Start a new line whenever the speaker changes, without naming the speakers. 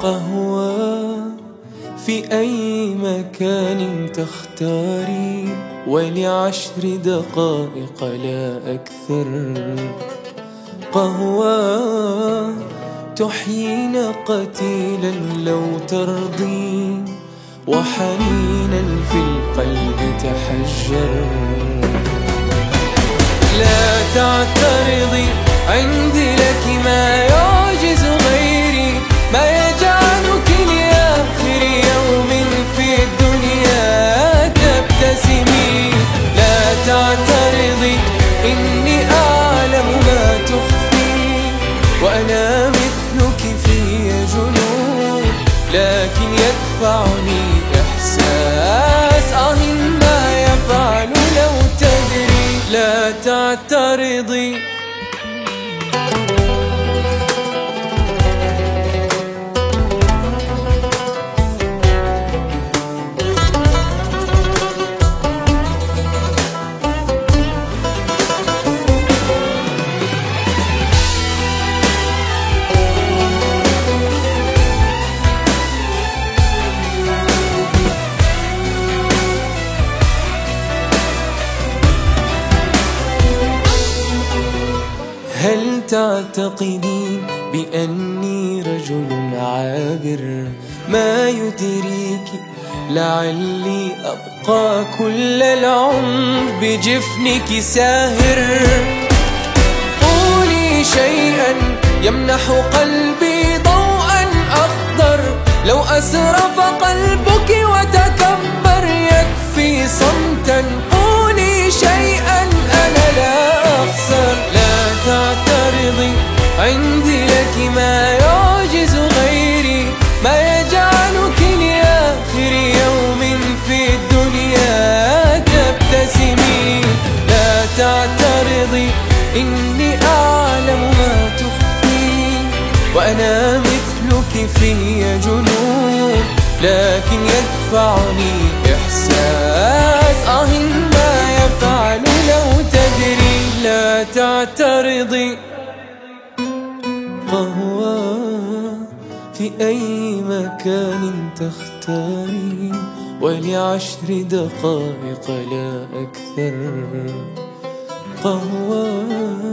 قهوة في أي مكان تختاري ولعشر دقائق لا أكثر. قهوة تحيينا قتيلا لو ترضي وحنينا في القلب تحجر. لا تعترضي عندي لك ما لكن يدفعني إحساس. آه ما يفعل لو تدري لا تعترضي. هل تعتقدين بأني رجل عابر؟ ما يدريك لعلي أبقى كل العمر بجفنك ساهر. قولي شيئا يمنح قلبي ضوءا أخضر. لو أسرف قلبك عندي لك ما يعجز غيري ما يجعلك لآخر يوم في الدنيا تبتسمي. لا تعترضي إني أعلم ما تخفي وأنا مثلك في جنون لكن يدفعني إحساس. آه ما يفعل لو تدري. لا تعترضي. قهوة في أي مكان تختاري ولعشر دقائق لا أكثر. قهوة